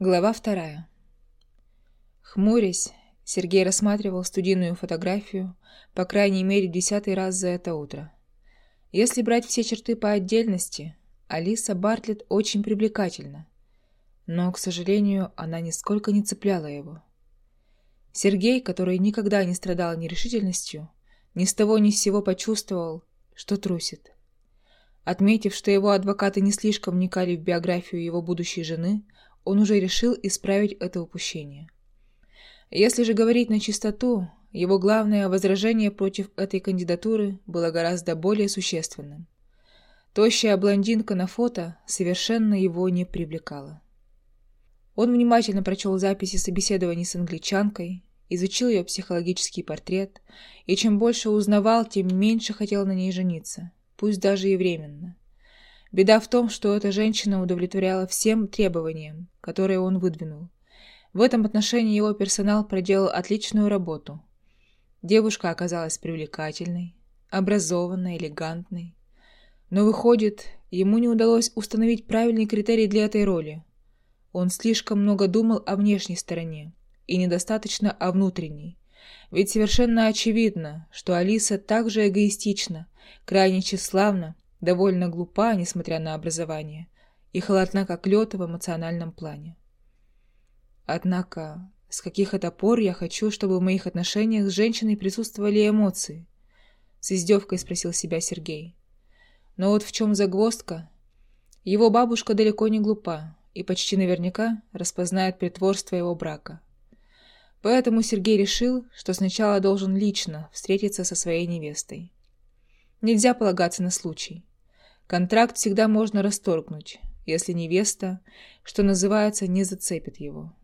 Глава вторая. Хмурясь, Сергей рассматривал студийную фотографию, по крайней мере, десятый раз за это утро. Если брать все черты по отдельности, Алиса Бартлетт очень привлекательна. Но, к сожалению, она нисколько не цепляла его. Сергей, который никогда не страдал нерешительностью, ни с того ни с сего почувствовал, что трусит. Отметив, что его адвокаты не слишком вникали в биографию его будущей жены, он уже решил исправить это упущение. Если же говорить на чистоту, его главное возражение против этой кандидатуры было гораздо более существенным. Тощая блондинка на фото совершенно его не привлекала. Он внимательно прочел записи собеседований с англичанкой, изучил ее психологический портрет, и чем больше узнавал, тем меньше хотел на ней жениться, пусть даже и временно. Беда в том, что эта женщина удовлетворяла всем требованиям, которые он выдвинул. В этом отношении его персонал проделал отличную работу. Девушка оказалась привлекательной, образованной, элегантной. Но, выходит, ему не удалось установить правильный критерий для этой роли. Он слишком много думал о внешней стороне и недостаточно о внутренней. Ведь совершенно очевидно, что Алиса также эгоистична, крайне тщеславна довольно глупа, несмотря на образование, и холодна, как лед в эмоциональном плане. Однако, с каких это пор я хочу, чтобы в моих отношениях с женщиной присутствовали эмоции? С издевкой спросил себя Сергей. Но вот в чем загвоздка? Его бабушка далеко не глупа и почти наверняка распознает притворство его брака. Поэтому Сергей решил, что сначала должен лично встретиться со своей невестой. Нельзя полагаться на случай. Контракт всегда можно расторгнуть, если невеста, что называется, не зацепит его.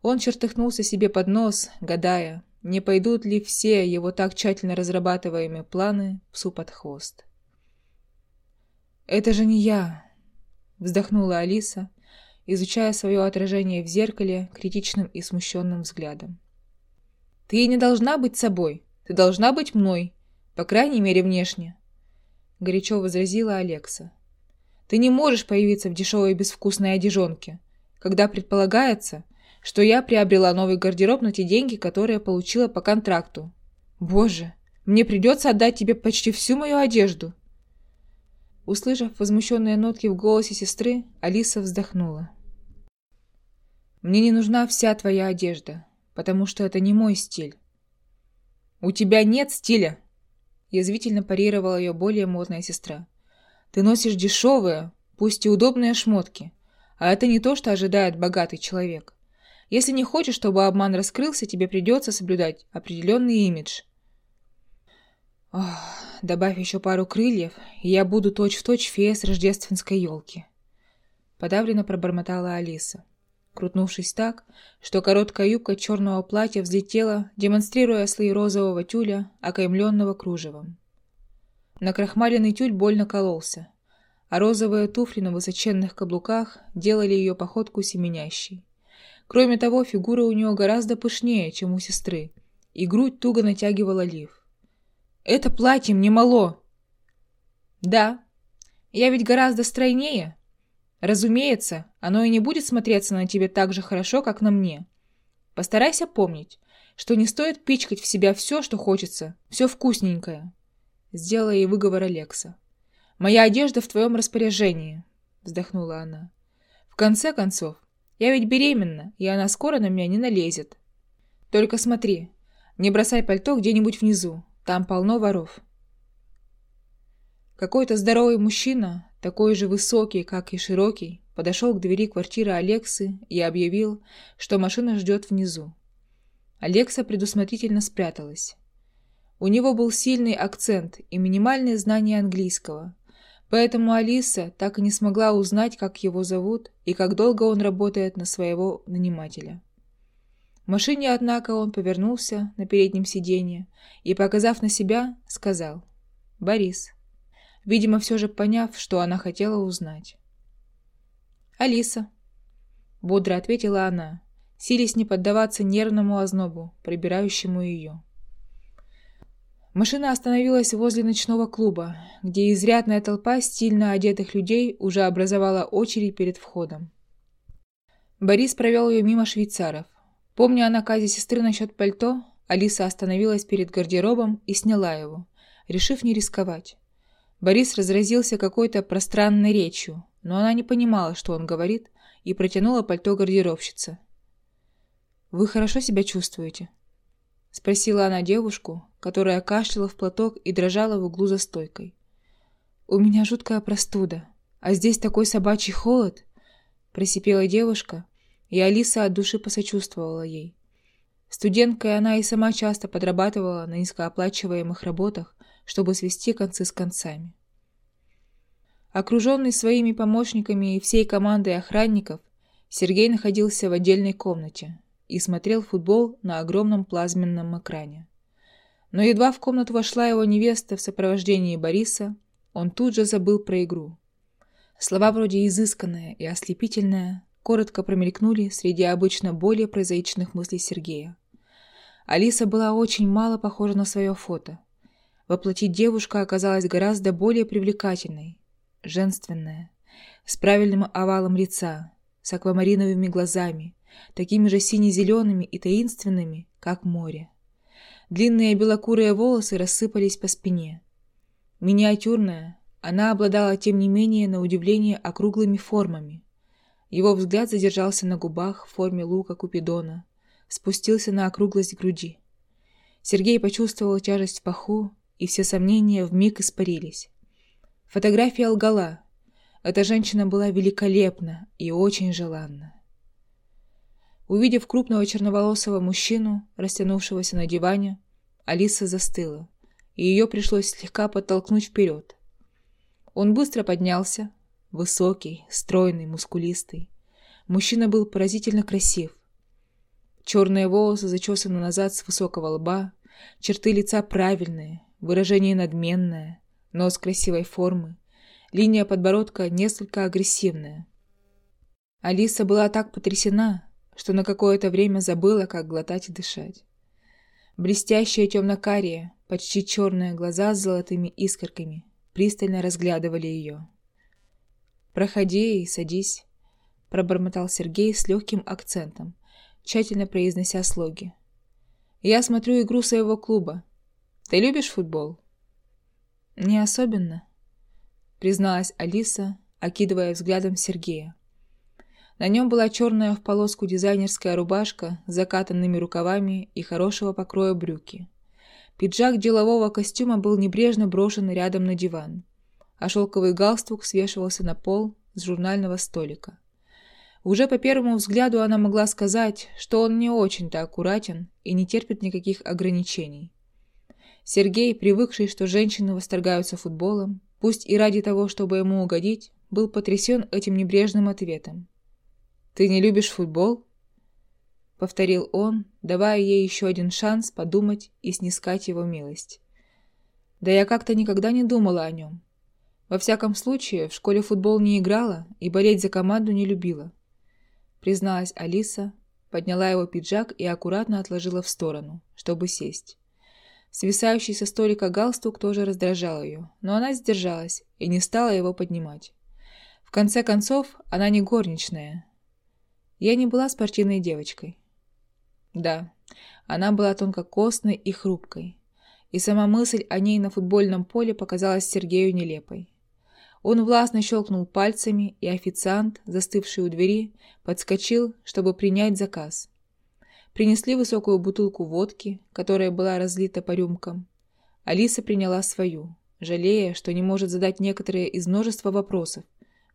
Он чертыхнулся себе под нос, гадая, не пойдут ли все его так тщательно разрабатываемые планы псу под хвост. «Это же не я!» — вздохнула Алиса, изучая свое отражение в зеркале критичным и смущенным взглядом. «Ты не должна быть собой, ты должна быть мной, по крайней мере внешне горячо возразила Алекса. «Ты не можешь появиться в дешевой безвкусной одежонке, когда предполагается, что я приобрела новый гардероб на те деньги, которые получила по контракту. Боже, мне придется отдать тебе почти всю мою одежду!» Услышав возмущенные нотки в голосе сестры, Алиса вздохнула. «Мне не нужна вся твоя одежда, потому что это не мой стиль». «У тебя нет стиля!» Язвительно парировала ее более модная сестра. «Ты носишь дешевые, пусть и удобные шмотки. А это не то, что ожидает богатый человек. Если не хочешь, чтобы обман раскрылся, тебе придется соблюдать определенный имидж». Ох, добавь еще пару крыльев, и я буду точь-в-точь точь фея с рождественской елки. Подавленно пробормотала Алиса крутнувшись так, что короткая юбка черного платья взлетела, демонстрируя слои розового тюля, окаймленного кружевом. Накрахмаленный тюль больно кололся, а розовые туфли на высоченных каблуках делали ее походку семенящей. Кроме того, фигура у нее гораздо пышнее, чем у сестры, и грудь туго натягивала лиф. «Это платье мне мало!» «Да, я ведь гораздо стройнее!» Разумеется, оно и не будет смотреться на тебе так же хорошо, как на мне. Постарайся помнить, что не стоит пичкать в себя все, что хочется, все вкусненькое. Сделала ей выговор Алекса. «Моя одежда в твоем распоряжении», — вздохнула она. «В конце концов, я ведь беременна, и она скоро на меня не налезет. Только смотри, не бросай пальто где-нибудь внизу, там полно воров». Какой-то здоровый мужчина, такой же высокий, как и широкий, подошел к двери квартиры Алексы и объявил, что машина ждет внизу. Алекса предусмотрительно спряталась. У него был сильный акцент и минимальные знания английского, поэтому Алиса так и не смогла узнать, как его зовут и как долго он работает на своего нанимателя. В машине, однако, он повернулся на переднем сиденье и, показав на себя, сказал «Борис» видимо, все же поняв, что она хотела узнать. «Алиса», — бодро ответила она, силясь не поддаваться нервному ознобу, прибирающему ее. Машина остановилась возле ночного клуба, где изрядная толпа стильно одетых людей уже образовала очередь перед входом. Борис провел ее мимо швейцаров. Помня о наказе сестры насчет пальто, Алиса остановилась перед гардеробом и сняла его, решив не рисковать. Борис разразился какой-то пространной речью, но она не понимала, что он говорит, и протянула пальто гардеробщице. «Вы хорошо себя чувствуете?» — спросила она девушку, которая кашляла в платок и дрожала в углу за стойкой. «У меня жуткая простуда, а здесь такой собачий холод!» — просипела девушка, и Алиса от души посочувствовала ей. Студенткой она и сама часто подрабатывала на низкооплачиваемых работах, чтобы свести концы с концами. Окруженный своими помощниками и всей командой охранников, Сергей находился в отдельной комнате и смотрел футбол на огромном плазменном экране. Но едва в комнату вошла его невеста в сопровождении Бориса, он тут же забыл про игру. Слова вроде «изысканная» и «ослепительная» коротко промелькнули среди обычно более прозаичных мыслей Сергея. Алиса была очень мало похожа на свое фото. Воплотить девушка оказалась гораздо более привлекательной, женственная, с правильным овалом лица, с аквамариновыми глазами, такими же сине-зелеными и таинственными, как море. Длинные белокурые волосы рассыпались по спине. Миниатюрная, она обладала, тем не менее, на удивление округлыми формами. Его взгляд задержался на губах в форме лука Купидона, спустился на округлость груди. Сергей почувствовал тяжесть в паху, и все сомнения вмиг испарились. Фотография лгала. Эта женщина была великолепна и очень желанна. Увидев крупного черноволосого мужчину, растянувшегося на диване, Алиса застыла, и ее пришлось слегка подтолкнуть вперед. Он быстро поднялся, высокий, стройный, мускулистый. Мужчина был поразительно красив. Черные волосы зачесаны назад с высокого лба, черты лица правильные, выражение надменное, нос красивой формы, линия подбородка несколько агрессивная. Алиса была так потрясена, что на какое-то время забыла, как глотать и дышать. Блестящие темно-карие, почти черные глаза с золотыми искорками пристально разглядывали ее. «Проходи и садись», — пробормотал Сергей с легким акцентом, тщательно произнося слоги. «Я смотрю игру своего клуба. Ты любишь футбол?» «Не особенно», — призналась Алиса, окидывая взглядом Сергея. На нем была черная в полоску дизайнерская рубашка с закатанными рукавами и хорошего покроя брюки. Пиджак делового костюма был небрежно брошен рядом на диван, а шелковый галстук свешивался на пол с журнального столика. Уже по первому взгляду она могла сказать, что он не очень-то аккуратен и не терпит никаких ограничений. Сергей, привыкший, что женщины восторгаются футболом, пусть и ради того, чтобы ему угодить, был потрясен этим небрежным ответом. «Ты не любишь футбол?» Повторил он, давая ей еще один шанс подумать и снискать его милость. Да я как-то никогда не думала о нем. Во всяком случае, в школе футбол не играла и болеть за команду не любила призналась Алиса, подняла его пиджак и аккуратно отложила в сторону, чтобы сесть. Свисающий со столика галстук тоже раздражал ее, но она сдержалась и не стала его поднимать. В конце концов, она не горничная. Я не была спортивной девочкой. Да, она была тонкокосной и хрупкой, и сама мысль о ней на футбольном поле показалась Сергею нелепой. Он властно щелкнул пальцами, и официант, застывший у двери, подскочил, чтобы принять заказ. Принесли высокую бутылку водки, которая была разлита по рюмкам. Алиса приняла свою, жалея, что не может задать некоторые из множества вопросов,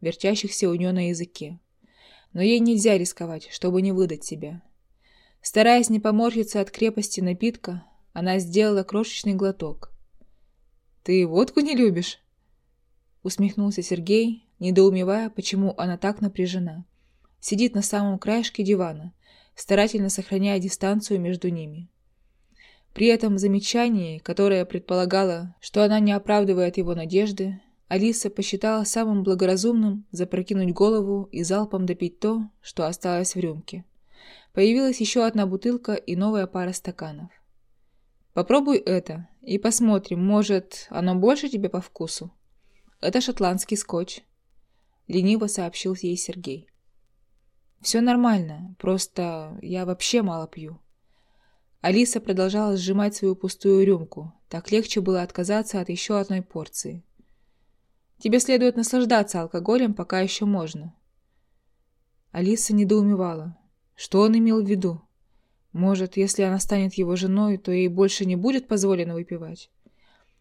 вертящихся у нее на языке. Но ей нельзя рисковать, чтобы не выдать себя. Стараясь не поморщиться от крепости напитка, она сделала крошечный глоток. «Ты водку не любишь?» усмехнулся Сергей, недоумевая, почему она так напряжена. Сидит на самом краешке дивана, старательно сохраняя дистанцию между ними. При этом замечании, которое предполагало, что она не оправдывает его надежды, Алиса посчитала самым благоразумным запрокинуть голову и залпом допить то, что осталось в рюмке. Появилась еще одна бутылка и новая пара стаканов. «Попробуй это, и посмотрим, может, оно больше тебе по вкусу?» «Это шотландский скотч», — лениво сообщил ей Сергей. Все нормально, просто я вообще мало пью. Алиса продолжала сжимать свою пустую рюмку. Так легче было отказаться от еще одной порции. Тебе следует наслаждаться алкоголем, пока еще можно. Алиса недоумевала. Что он имел в виду? Может, если она станет его женой, то ей больше не будет позволено выпивать?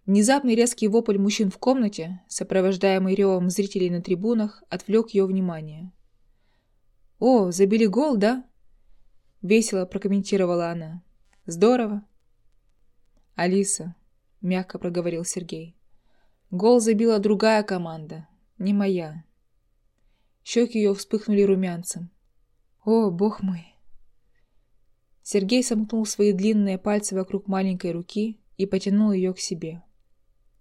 Внезапный резкий вопль мужчин в комнате, сопровождаемый ревом зрителей на трибунах, отвлек ее внимание. «О, забили гол, да?» — весело прокомментировала она. «Здорово». «Алиса», — мягко проговорил Сергей, — «гол забила другая команда, не моя». Щеки ее вспыхнули румянцем. «О, бог мой!» Сергей сомкнул свои длинные пальцы вокруг маленькой руки и потянул ее к себе.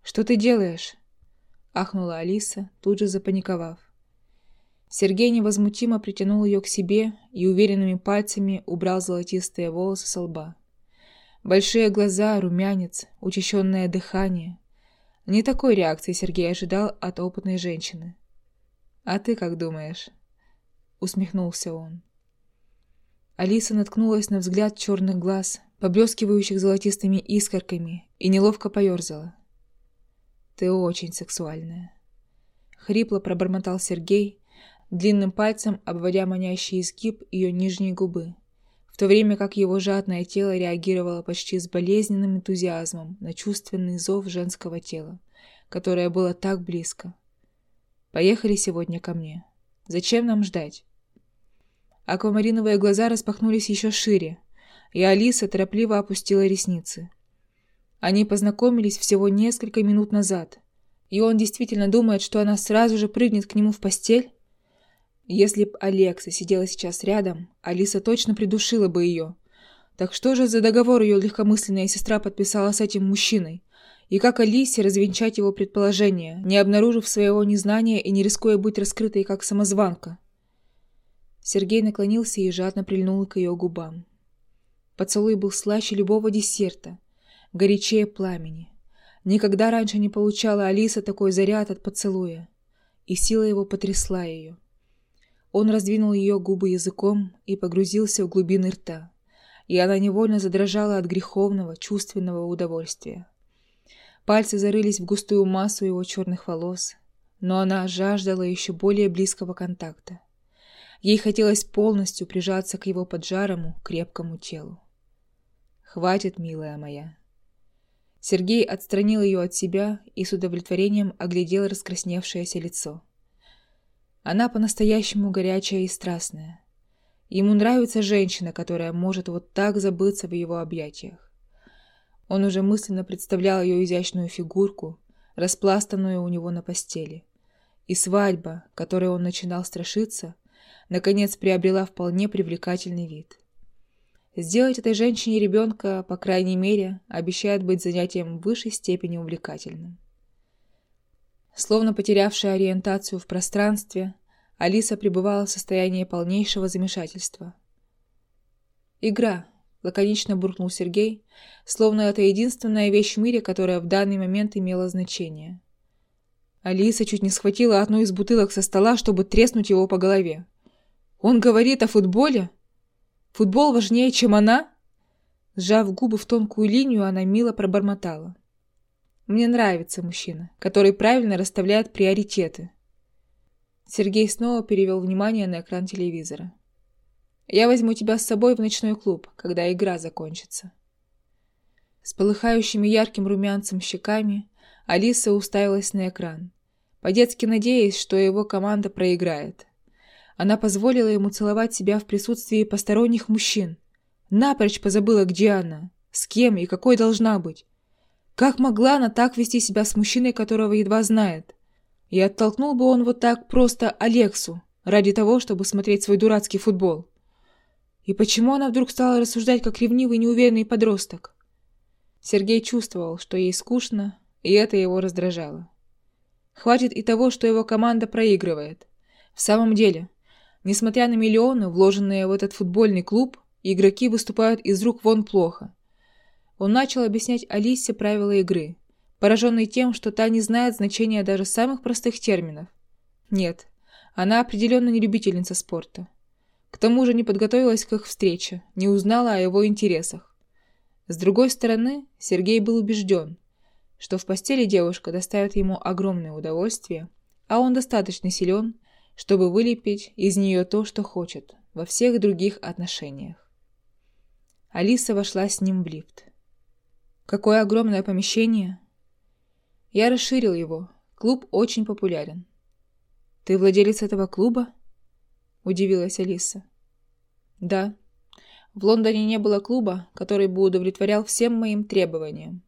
«Что ты делаешь?» — ахнула Алиса, тут же запаниковав. Сергей невозмутимо притянул ее к себе и уверенными пальцами убрал золотистые волосы со лба. Большие глаза, румянец, учащенное дыхание. Не такой реакции Сергей ожидал от опытной женщины. «А ты как думаешь?» — усмехнулся он. Алиса наткнулась на взгляд черных глаз, поблескивающих золотистыми искорками, и неловко поерзала. «Ты очень сексуальная», — хрипло пробормотал Сергей, длинным пальцем обводя манящий изгиб ее нижней губы, в то время как его жадное тело реагировало почти с болезненным энтузиазмом на чувственный зов женского тела, которое было так близко. Поехали сегодня ко мне. Зачем нам ждать? Аквамариновые глаза распахнулись еще шире, и Алиса торопливо опустила ресницы. Они познакомились всего несколько минут назад, и он действительно думает, что она сразу же прыгнет к нему в постель? Если б Алекса сидела сейчас рядом, Алиса точно придушила бы ее. Так что же за договор ее легкомысленная сестра подписала с этим мужчиной? И как Алисе развенчать его предположение, не обнаружив своего незнания и не рискуя быть раскрытой как самозванка? Сергей наклонился и жадно прильнул к ее губам. Поцелуй был слаще любого десерта, горячее пламени. Никогда раньше не получала Алиса такой заряд от поцелуя, и сила его потрясла ее. Он раздвинул ее губы языком и погрузился в глубины рта, и она невольно задрожала от греховного, чувственного удовольствия. Пальцы зарылись в густую массу его черных волос, но она жаждала еще более близкого контакта. Ей хотелось полностью прижаться к его поджарому, крепкому телу. «Хватит, милая моя». Сергей отстранил ее от себя и с удовлетворением оглядел раскрасневшееся лицо. Она по-настоящему горячая и страстная. Ему нравится женщина, которая может вот так забыться в его объятиях. Он уже мысленно представлял ее изящную фигурку, распластанную у него на постели. И свадьба, которой он начинал страшиться, наконец приобрела вполне привлекательный вид. Сделать этой женщине ребенка, по крайней мере, обещает быть занятием в высшей степени увлекательным. Словно потерявшая ориентацию в пространстве, Алиса пребывала в состоянии полнейшего замешательства. Игра, лаконично буркнул Сергей, словно это единственная вещь в мире, которая в данный момент имела значение. Алиса чуть не схватила одну из бутылок со стола, чтобы треснуть его по голове. «Он говорит о футболе? Футбол важнее, чем она?» Сжав губы в тонкую линию, она мило пробормотала. «Мне нравится мужчина, который правильно расставляет приоритеты». Сергей снова перевел внимание на экран телевизора. Я возьму тебя с собой в ночной клуб, когда игра закончится. С полыхающими ярким румянцем щеками Алиса уставилась на экран, по-детски надеясь, что его команда проиграет. Она позволила ему целовать себя в присутствии посторонних мужчин. Напрочь позабыла, где она, с кем и какой должна быть. Как могла она так вести себя с мужчиной, которого едва знает? И оттолкнул бы он вот так просто Алексу, ради того, чтобы смотреть свой дурацкий футбол. И почему она вдруг стала рассуждать как ревнивый неуверенный подросток? Сергей чувствовал, что ей скучно, и это его раздражало. Хватит и того, что его команда проигрывает. В самом деле, несмотря на миллионы, вложенные в этот футбольный клуб, игроки выступают из рук вон плохо. Он начал объяснять Алисе правила игры, пораженный тем, что та не знает значения даже самых простых терминов. Нет, она определенно не любительница спорта. К тому же не подготовилась к их встрече, не узнала о его интересах. С другой стороны, Сергей был убежден, что в постели девушка доставит ему огромное удовольствие, а он достаточно силен, чтобы вылепить из нее то, что хочет, во всех других отношениях. Алиса вошла с ним в лифт. Какое огромное помещение! Я расширил его. Клуб очень популярен. Ты владелец этого клуба? Удивилась Алиса. Да. В Лондоне не было клуба, который бы удовлетворял всем моим требованиям.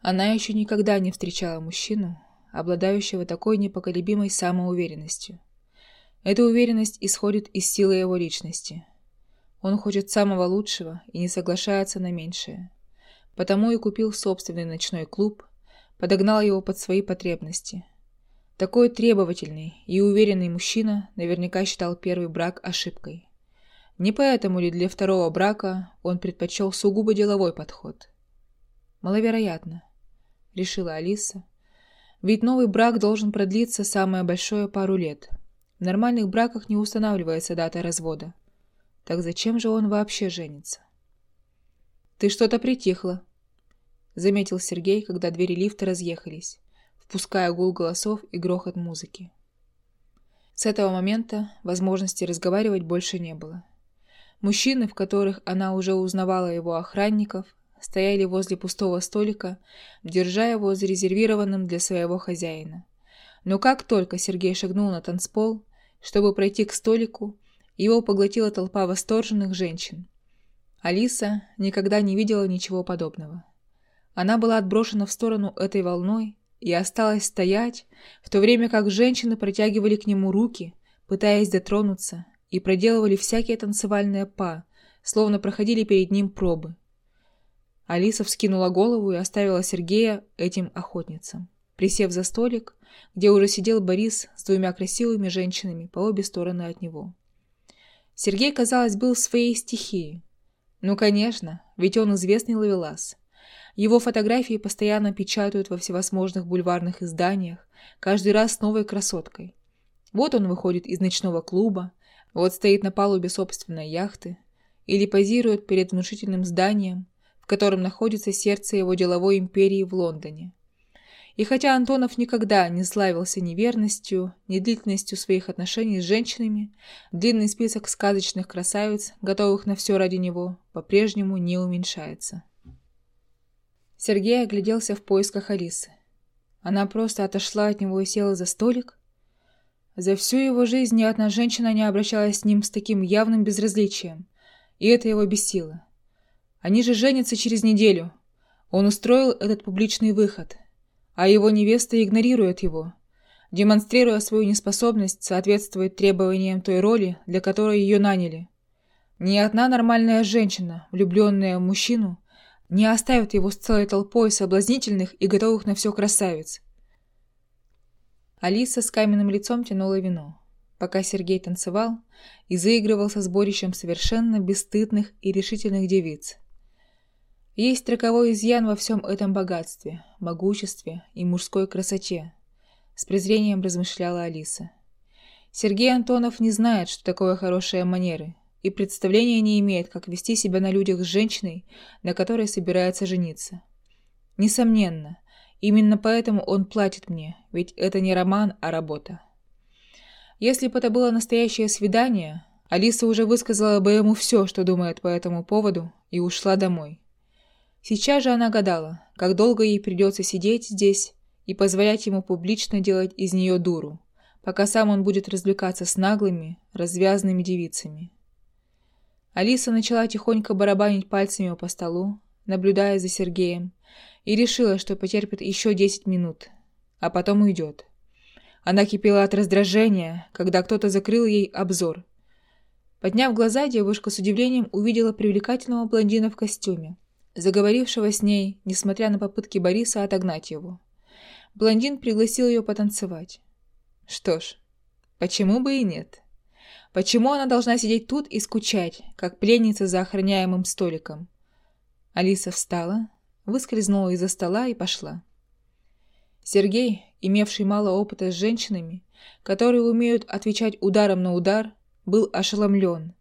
Она еще никогда не встречала мужчину, обладающего такой непоколебимой самоуверенностью. Эта уверенность исходит из силы его личности. Он хочет самого лучшего и не соглашается на меньшее. Потому и купил собственный ночной клуб, подогнал его под свои потребности. Такой требовательный и уверенный мужчина наверняка считал первый брак ошибкой. Не поэтому ли для второго брака он предпочел сугубо деловой подход? Маловероятно, решила Алиса. Ведь новый брак должен продлиться самое большое пару лет. В нормальных браках не устанавливается дата развода. Так зачем же он вообще женится? «Ты что-то притихла», — заметил Сергей, когда двери лифта разъехались, впуская гул голосов и грохот музыки. С этого момента возможности разговаривать больше не было. Мужчины, в которых она уже узнавала его охранников, стояли возле пустого столика, держа его зарезервированным для своего хозяина. Но как только Сергей шагнул на танцпол, чтобы пройти к столику, его поглотила толпа восторженных женщин. Алиса никогда не видела ничего подобного. Она была отброшена в сторону этой волной и осталась стоять, в то время как женщины протягивали к нему руки, пытаясь дотронуться, и проделывали всякие танцевальные па, словно проходили перед ним пробы. Алиса вскинула голову и оставила Сергея этим охотницам, присев за столик, где уже сидел Борис с двумя красивыми женщинами по обе стороны от него. Сергей, казалось, был в своей стихии. Ну, конечно, ведь он известный ловелас. Его фотографии постоянно печатают во всевозможных бульварных изданиях, каждый раз с новой красоткой. Вот он выходит из ночного клуба, вот стоит на палубе собственной яхты, или позирует перед внушительным зданием, в котором находится сердце его деловой империи в Лондоне. И хотя Антонов никогда не славился ни верностью, ни длительностью своих отношений с женщинами, длинный список сказочных красавиц, готовых на все ради него, по-прежнему не уменьшается. Сергей огляделся в поисках Алисы. Она просто отошла от него и села за столик. За всю его жизнь ни одна женщина не обращалась с ним с таким явным безразличием, и это его бесило. Они же женятся через неделю. Он устроил этот публичный выход — а его невеста игнорирует его, демонстрируя свою неспособность соответствовать требованиям той роли, для которой ее наняли. Ни одна нормальная женщина, влюбленная в мужчину, не оставит его с целой толпой соблазнительных и готовых на все красавиц. Алиса с каменным лицом тянула вино, пока Сергей танцевал и заигрывал со сборищем совершенно бесстыдных и решительных девиц. Есть роковой изъян во всем этом богатстве, могуществе и мужской красоте, с презрением размышляла Алиса. Сергей Антонов не знает, что такое хорошие манеры, и представления не имеет, как вести себя на людях с женщиной, на которой собирается жениться. Несомненно, именно поэтому он платит мне, ведь это не роман, а работа. Если бы это было настоящее свидание, Алиса уже высказала бы ему все, что думает по этому поводу, и ушла домой. Сейчас же она гадала, как долго ей придется сидеть здесь и позволять ему публично делать из нее дуру, пока сам он будет развлекаться с наглыми, развязанными девицами. Алиса начала тихонько барабанить пальцами по столу, наблюдая за Сергеем, и решила, что потерпит еще десять минут, а потом уйдет. Она кипела от раздражения, когда кто-то закрыл ей обзор. Подняв глаза, девушка с удивлением увидела привлекательного блондина в костюме, заговорившего с ней, несмотря на попытки Бориса отогнать его. Блондин пригласил ее потанцевать. Что ж, почему бы и нет? Почему она должна сидеть тут и скучать, как пленница за охраняемым столиком? Алиса встала, выскользнула из-за стола и пошла. Сергей, имевший мало опыта с женщинами, которые умеют отвечать ударом на удар, был ошеломлен,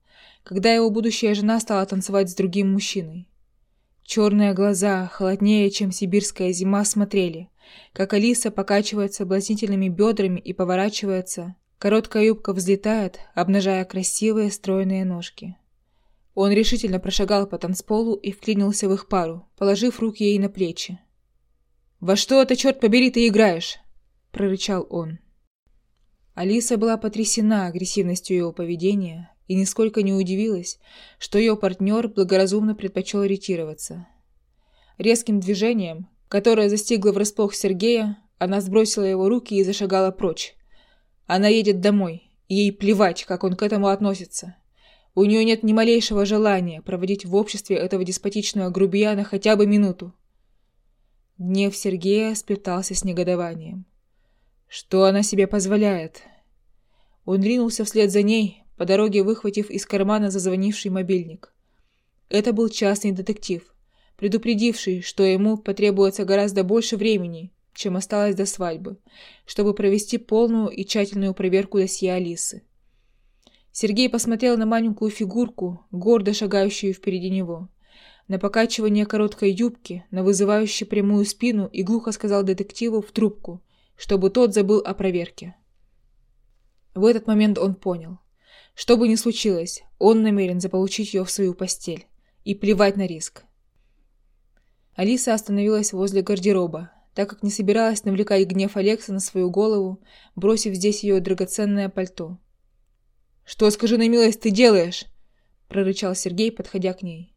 когда его будущая жена стала танцевать с другим мужчиной. Черные глаза, холоднее, чем сибирская зима, смотрели, как Алиса покачивается соблазнительными бедрами и поворачивается, короткая юбка взлетает, обнажая красивые стройные ножки. Он решительно прошагал по танцполу и вклинился в их пару, положив руки ей на плечи. «Во что это, черт побери, ты играешь?» – прорычал он. Алиса была потрясена агрессивностью его поведения и нисколько не удивилась, что ее партнер благоразумно предпочел ретироваться. Резким движением, которое застигло врасплох Сергея, она сбросила его руки и зашагала прочь. Она едет домой, и ей плевать, как он к этому относится. У нее нет ни малейшего желания проводить в обществе этого деспотичного грубияна хотя бы минуту. Гнев Сергея сплетался с негодованием. Что она себе позволяет? Он ринулся вслед за ней, по дороге выхватив из кармана зазвонивший мобильник. Это был частный детектив, предупредивший, что ему потребуется гораздо больше времени, чем осталось до свадьбы, чтобы провести полную и тщательную проверку досье Алисы. Сергей посмотрел на маленькую фигурку, гордо шагающую впереди него, на покачивание короткой юбки, на вызывающую прямую спину и глухо сказал детективу в трубку, чтобы тот забыл о проверке. В этот момент он понял. Что бы ни случилось, он намерен заполучить ее в свою постель. И плевать на риск. Алиса остановилась возле гардероба, так как не собиралась навлекать гнев Алекса на свою голову, бросив здесь ее драгоценное пальто. «Что, скажи на милость, ты делаешь?» – прорычал Сергей, подходя к ней.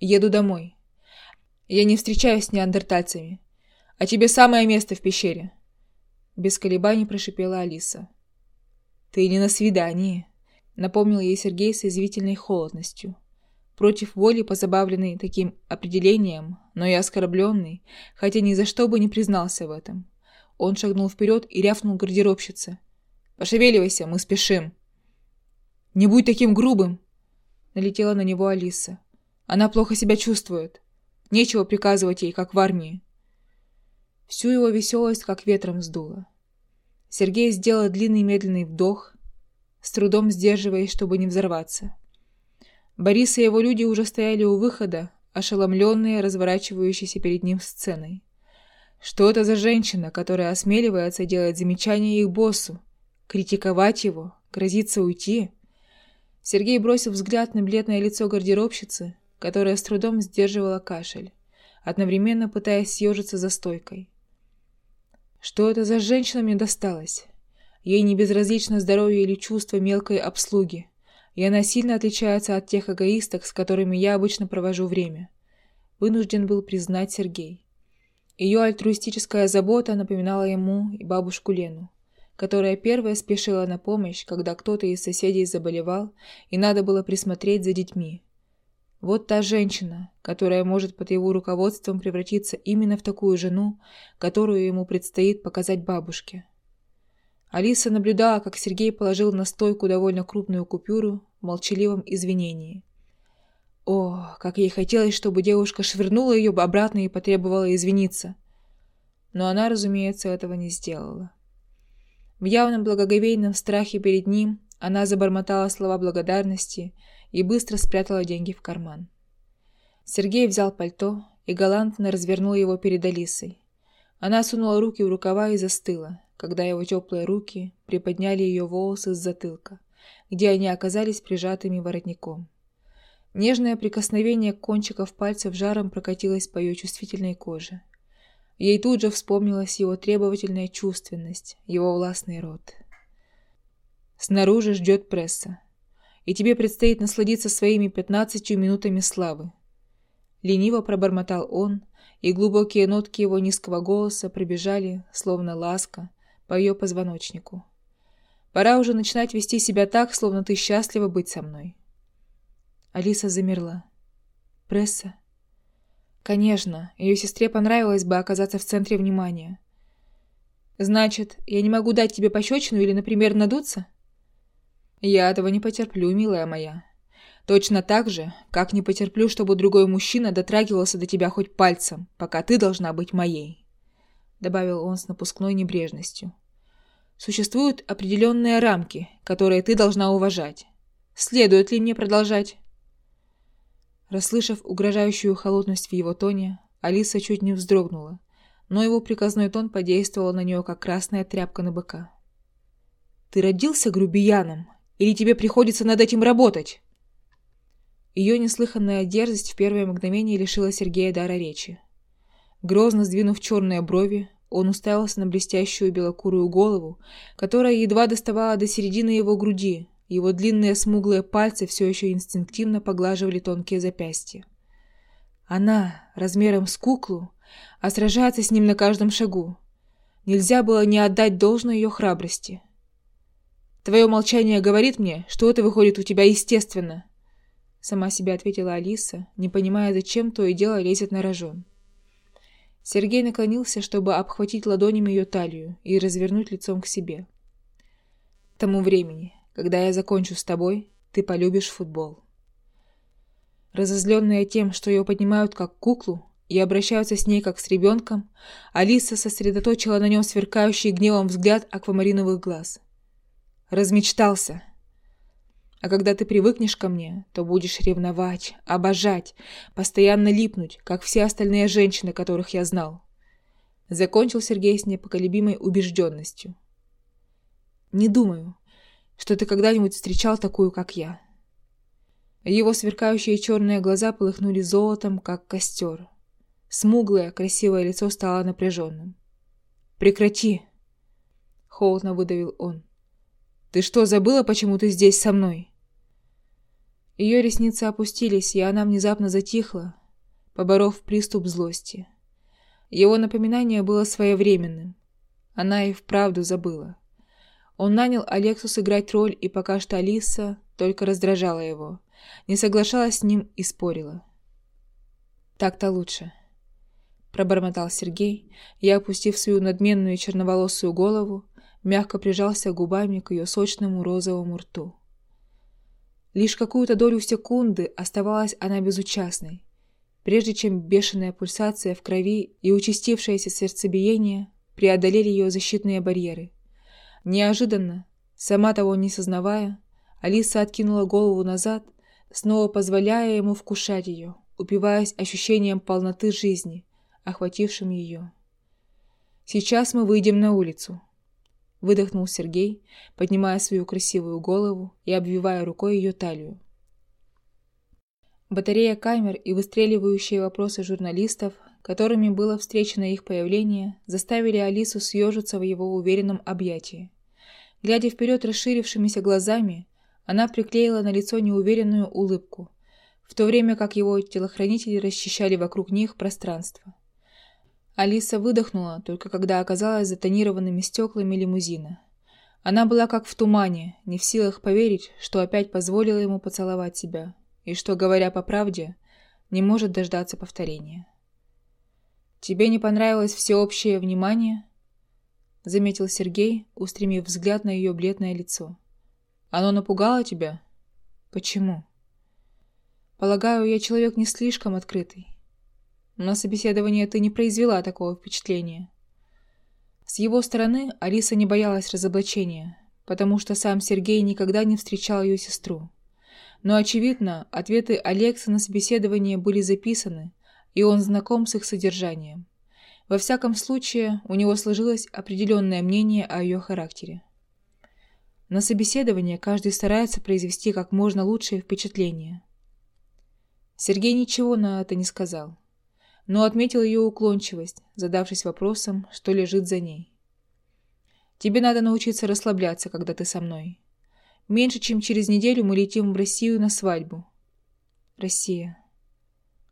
«Еду домой. Я не встречаюсь с неандертальцами. А тебе самое место в пещере». Без колебаний прошипела Алиса. «Ты не на свидании», — напомнил ей Сергей с извительной холодностью. Против воли позабавленный таким определением, но и оскорбленный, хотя ни за что бы не признался в этом. Он шагнул вперед и рявкнул гардеробщице. «Пошевеливайся, мы спешим!» «Не будь таким грубым!» Налетела на него Алиса. «Она плохо себя чувствует. Нечего приказывать ей, как в армии». Всю его веселость как ветром сдуло. Сергей сделал длинный медленный вдох, с трудом сдерживаясь, чтобы не взорваться. Борис и его люди уже стояли у выхода, ошеломленные разворачивающейся перед ним сценой. Что это за женщина, которая осмеливается делать замечания их боссу, критиковать его, грозится уйти? Сергей бросил взгляд на бледное лицо гардеробщицы, которая с трудом сдерживала кашель, одновременно пытаясь съежиться за стойкой. Что это за женщина мне досталась? Ей не безразлично здоровье или чувство мелкой обслуги, и она сильно отличается от тех эгоисток, с которыми я обычно провожу время. Вынужден был признать Сергей. Ее альтруистическая забота напоминала ему и бабушку Лену, которая первая спешила на помощь, когда кто-то из соседей заболевал, и надо было присмотреть за детьми. Вот та женщина, которая может под его руководством превратиться именно в такую жену, которую ему предстоит показать бабушке. Алиса наблюдала, как Сергей положил на стойку довольно крупную купюру в молчаливом извинении. О, как ей хотелось, чтобы девушка швырнула ее обратно и потребовала извиниться. Но она, разумеется, этого не сделала. В явном благоговейном страхе перед ним она забормотала слова благодарности и быстро спрятала деньги в карман. Сергей взял пальто и галантно развернул его перед Алисой. Она сунула руки в рукава и застыла, когда его теплые руки приподняли ее волосы с затылка, где они оказались прижатыми воротником. Нежное прикосновение кончиков пальцев жаром прокатилось по ее чувствительной коже. Ей тут же вспомнилась его требовательная чувственность, его властный рот. Снаружи ждет пресса и тебе предстоит насладиться своими пятнадцатью минутами славы. Лениво пробормотал он, и глубокие нотки его низкого голоса пробежали, словно ласка, по ее позвоночнику. Пора уже начинать вести себя так, словно ты счастлива быть со мной. Алиса замерла. Пресса? Конечно, ее сестре понравилось бы оказаться в центре внимания. Значит, я не могу дать тебе пощечину или, например, надуться? Я этого не потерплю, милая моя. Точно так же, как не потерплю, чтобы другой мужчина дотрагивался до тебя хоть пальцем, пока ты должна быть моей. Добавил он с напускной небрежностью. Существуют определенные рамки, которые ты должна уважать. Следует ли мне продолжать? Расслышав угрожающую холодность в его тоне, Алиса чуть не вздрогнула, но его приказной тон подействовал на нее, как красная тряпка на быка. «Ты родился грубияном? Или тебе приходится над этим работать?» Ее неслыханная дерзость в первое мгновение лишила Сергея дара речи. Грозно сдвинув черные брови, он уставился на блестящую белокурую голову, которая едва доставала до середины его груди, его длинные смуглые пальцы все еще инстинктивно поглаживали тонкие запястья. Она, размером с куклу, а сражается с ним на каждом шагу. Нельзя было не отдать должное ее храбрости. «Твое молчание говорит мне, что это выходит у тебя естественно», сама себе ответила Алиса, не понимая, зачем то и дело лезет на рожон. Сергей наклонился, чтобы обхватить ладонями ее талию и развернуть лицом к себе. К тому времени, когда я закончу с тобой, ты полюбишь футбол. Разозленная тем, что ее поднимают как куклу и обращаются с ней как с ребенком, Алиса сосредоточила на нем сверкающий гневом взгляд аквамариновых глаз. Размечтался. А когда ты привыкнешь ко мне, то будешь ревновать, обожать, постоянно липнуть, как все остальные женщины, которых я знал. Закончил Сергей с непоколебимой убежденностью. Не думаю, что ты когда-нибудь встречал такую, как я. Его сверкающие черные глаза полыхнули золотом, как костер. Смуглое, красивое лицо стало напряженным. «Прекрати!» — холодно выдавил он. «Ты что, забыла, почему ты здесь со мной?» Ее ресницы опустились, и она внезапно затихла, поборов приступ злости. Его напоминание было своевременным. Она и вправду забыла. Он нанял Алексу сыграть роль, и пока что Алиса только раздражала его. Не соглашалась с ним и спорила. «Так-то лучше», — пробормотал Сергей, и, опустив свою надменную черноволосую голову, мягко прижался губами к ее сочному розовому рту. Лишь какую-то долю секунды оставалась она безучастной, прежде чем бешеная пульсация в крови и участившееся сердцебиение преодолели ее защитные барьеры — Неожиданно, сама того не сознавая, Алиса откинула голову назад, снова позволяя ему вкушать ее, упиваясь ощущением полноты жизни, охватившим ее. «Сейчас мы выйдем на улицу», — выдохнул Сергей, поднимая свою красивую голову и обвивая рукой ее талию. Батарея камер и выстреливающие вопросы журналистов, которыми было встречено их появление, заставили Алису съежиться в его уверенном объятии. Глядя вперед расширившимися глазами, она приклеила на лицо неуверенную улыбку, в то время как его телохранители расчищали вокруг них пространство. Алиса выдохнула, только когда оказалась за тонированными стеклами лимузина. Она была как в тумане, не в силах поверить, что опять позволила ему поцеловать себя, и что, говоря по правде, не может дождаться повторения. «Тебе не понравилось всеобщее внимание?» — заметил Сергей, устремив взгляд на ее бледное лицо. «Оно напугало тебя? Почему?» «Полагаю, я человек не слишком открытый. На собеседовании ты не произвела такого впечатления». С его стороны Алиса не боялась разоблачения, потому что сам Сергей никогда не встречал ее сестру. Но, очевидно, ответы Алекса на собеседование были записаны, и он знаком с их содержанием. Во всяком случае, у него сложилось определенное мнение о ее характере. На собеседование каждый старается произвести как можно лучшее впечатление. Сергей ничего на это не сказал, но отметил ее уклончивость, задавшись вопросом, что лежит за ней. «Тебе надо научиться расслабляться, когда ты со мной. Меньше чем через неделю мы летим в Россию на свадьбу». «Россия».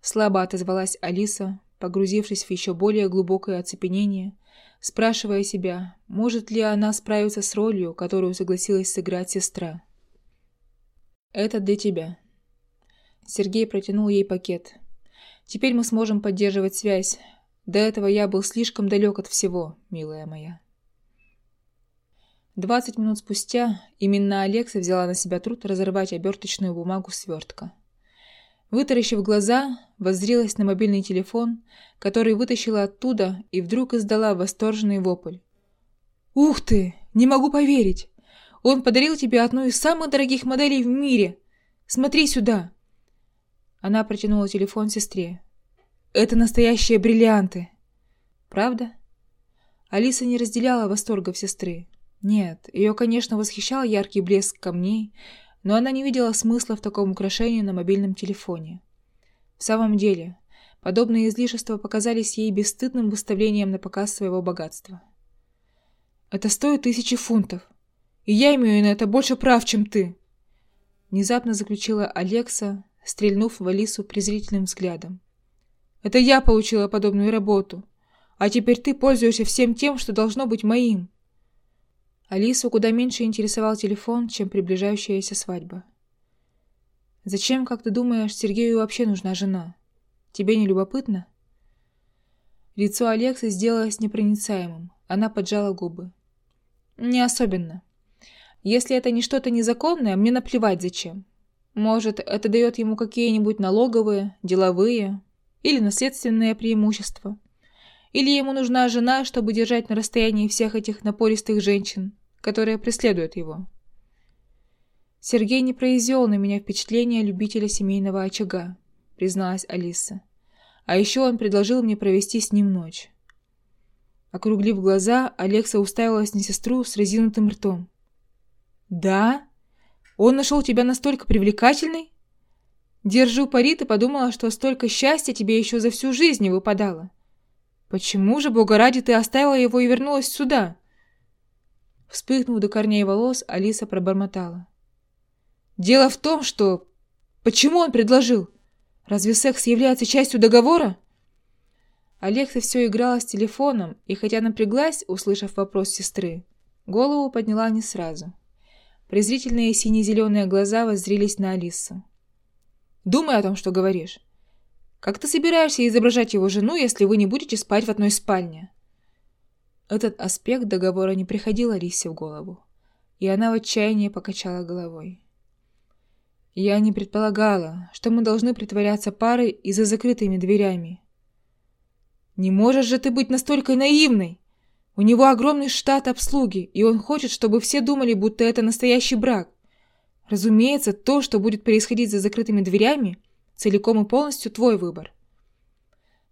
Слабо отозвалась Алиса, погрузившись в еще более глубокое оцепенение, спрашивая себя, может ли она справиться с ролью, которую согласилась сыграть сестра. «Это для тебя». Сергей протянул ей пакет. «Теперь мы сможем поддерживать связь. До этого я был слишком далек от всего, милая моя». Двадцать минут спустя именно Алекса взяла на себя труд разорвать оберточную бумагу свертка. Вытаращив глаза, воззрилась на мобильный телефон, который вытащила оттуда и вдруг издала восторженный вопль. Ух ты! Не могу поверить! Он подарил тебе одну из самых дорогих моделей в мире! Смотри сюда!» Она протянула телефон сестре. «Это настоящие бриллианты!» «Правда?» Алиса не разделяла восторгов сестры. Нет, ее, конечно, восхищал яркий блеск камней, но она не видела смысла в таком украшении на мобильном телефоне. В самом деле, подобные излишества показались ей бесстыдным выставлением на показ своего богатства. «Это стоит тысячи фунтов, и я имею на это больше прав, чем ты!» Внезапно заключила Алекса, стрельнув в Алису презрительным взглядом. «Это я получила подобную работу, а теперь ты пользуешься всем тем, что должно быть моим!» Алису куда меньше интересовал телефон, чем приближающаяся свадьба. «Зачем, как ты думаешь, Сергею вообще нужна жена? Тебе не любопытно?» Лицо Алексы сделалось непроницаемым. Она поджала губы. «Не особенно. Если это не что-то незаконное, мне наплевать зачем. Может, это дает ему какие-нибудь налоговые, деловые или наследственные преимущества. Или ему нужна жена, чтобы держать на расстоянии всех этих напористых женщин, которые преследуют его. «Сергей не произвел на меня впечатление любителя семейного очага», призналась Алиса. «А еще он предложил мне провести с ним ночь». Округлив глаза, Алекса уставилась на сестру с разинутым ртом. «Да? Он нашел тебя настолько привлекательной?» Держу пари, ты подумала, что столько счастья тебе еще за всю жизнь не выпадало. Почему же, бога ради, ты оставила его и вернулась сюда?» Вспыхнув до корней волос, Алиса пробормотала. «Дело в том, что... Почему он предложил? Разве секс является частью договора?» Алекса все играла с телефоном, и хотя напряглась, услышав вопрос сестры, голову подняла не сразу. Презрительные сине-зеленые глаза воззрились на Алису. «Думай о том, что говоришь. Как ты собираешься изображать его жену, если вы не будете спать в одной спальне?» Этот аспект договора не приходил Алисе в голову, и она в отчаянии покачала головой. «Я не предполагала, что мы должны притворяться парой и за закрытыми дверями». «Не можешь же ты быть настолько наивной! У него огромный штат обслуги, и он хочет, чтобы все думали, будто это настоящий брак. Разумеется, то, что будет происходить за закрытыми дверями, целиком и полностью твой выбор».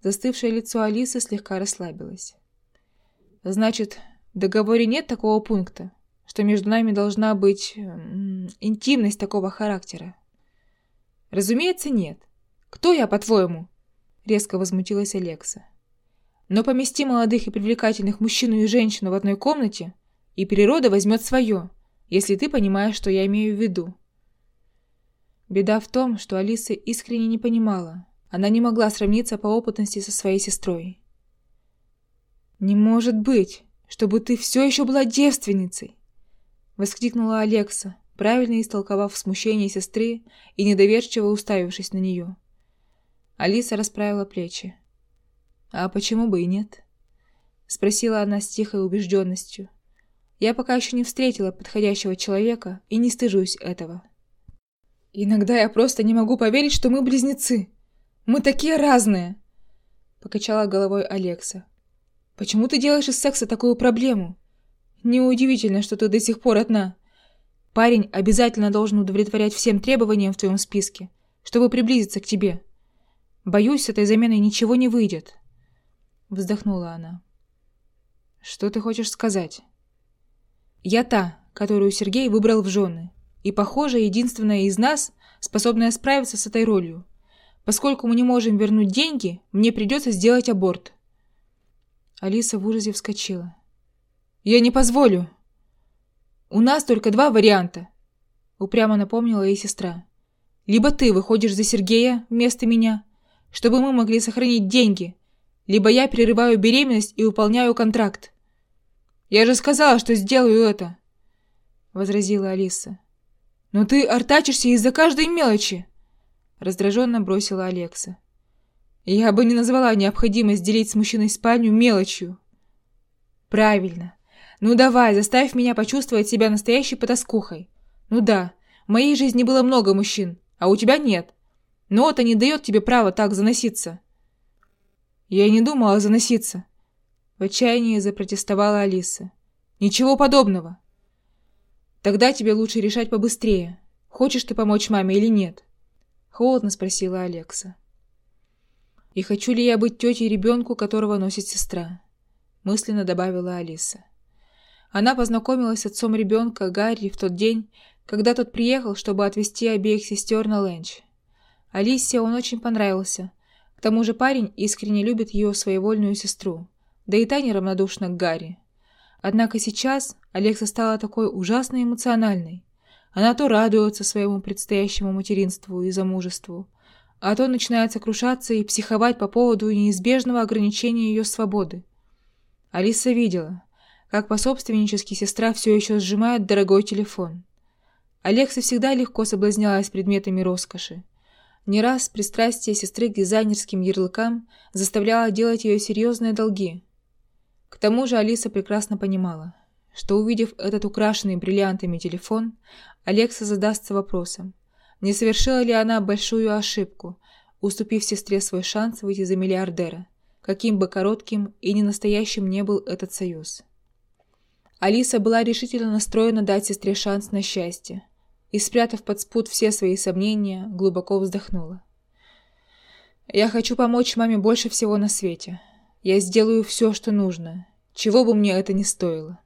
Застывшее лицо Алисы слегка расслабилось. Значит, в договоре нет такого пункта, что между нами должна быть интимность такого характера. Разумеется, нет. Кто я, по-твоему? Резко возмутилась Алекса. Но помести молодых и привлекательных мужчину и женщину в одной комнате, и природа возьмет свое, если ты понимаешь, что я имею в виду. Беда в том, что Алиса искренне не понимала. Она не могла сравниться по опытности со своей сестрой. «Не может быть, чтобы ты все еще была девственницей!» Воскликнула Алекса, правильно истолковав смущение сестры и недоверчиво уставившись на нее. Алиса расправила плечи. «А почему бы и нет?» Спросила она с тихой убежденностью. «Я пока еще не встретила подходящего человека и не стыжусь этого». «Иногда я просто не могу поверить, что мы близнецы. Мы такие разные!» Покачала головой Алекса. Почему ты делаешь из секса такую проблему? Неудивительно, что ты до сих пор одна. Парень обязательно должен удовлетворять всем требованиям в твоем списке, чтобы приблизиться к тебе. Боюсь, с этой заменой ничего не выйдет. Вздохнула она. Что ты хочешь сказать? Я та, которую Сергей выбрал в жены. И, похоже, единственная из нас, способная справиться с этой ролью. Поскольку мы не можем вернуть деньги, мне придется сделать аборт. Алиса в ужасе вскочила. «Я не позволю!» «У нас только два варианта», — упрямо напомнила ей сестра. «Либо ты выходишь за Сергея вместо меня, чтобы мы могли сохранить деньги, либо я прерываю беременность и выполняю контракт». «Я же сказала, что сделаю это», — возразила Алиса. «Но ты артачишься из-за каждой мелочи», — раздраженно бросила Алекса. Я бы не назвала необходимость делить с мужчиной спальню мелочью. Правильно. Ну давай, заставь меня почувствовать себя настоящей потаскухой. Ну да, в моей жизни было много мужчин, а у тебя нет. Но это не дает тебе права так заноситься. Я не думала заноситься. В отчаянии запротестовала Алиса. Ничего подобного. Тогда тебе лучше решать побыстрее. Хочешь ты помочь маме или нет? Холодно спросила Алекса. И хочу ли я быть тетей ребенку, которого носит сестра? Мысленно добавила Алиса. Она познакомилась с отцом ребенка Гарри в тот день, когда тот приехал, чтобы отвезти обеих сестер на ленч. Алисе он очень понравился. К тому же парень искренне любит ее своевольную сестру, да и та неравнодушна к Гарри. Однако сейчас Алекса стала такой ужасно эмоциональной. Она то радуется своему предстоящему материнству и замужеству, а то начинает сокрушаться и психовать по поводу неизбежного ограничения ее свободы. Алиса видела, как пособственнически сестра все еще сжимает дорогой телефон. Алекса всегда легко соблазнялась предметами роскоши. Не раз пристрастие сестры к дизайнерским ярлыкам заставляло делать ее серьезные долги. К тому же Алиса прекрасно понимала, что увидев этот украшенный бриллиантами телефон, Алекса задастся вопросом, не совершила ли она большую ошибку, уступив сестре свой шанс выйти за миллиардера, каким бы коротким и ненастоящим не был этот союз. Алиса была решительно настроена дать сестре шанс на счастье, и, спрятав под спут все свои сомнения, глубоко вздохнула. «Я хочу помочь маме больше всего на свете. Я сделаю все, что нужно, чего бы мне это ни стоило».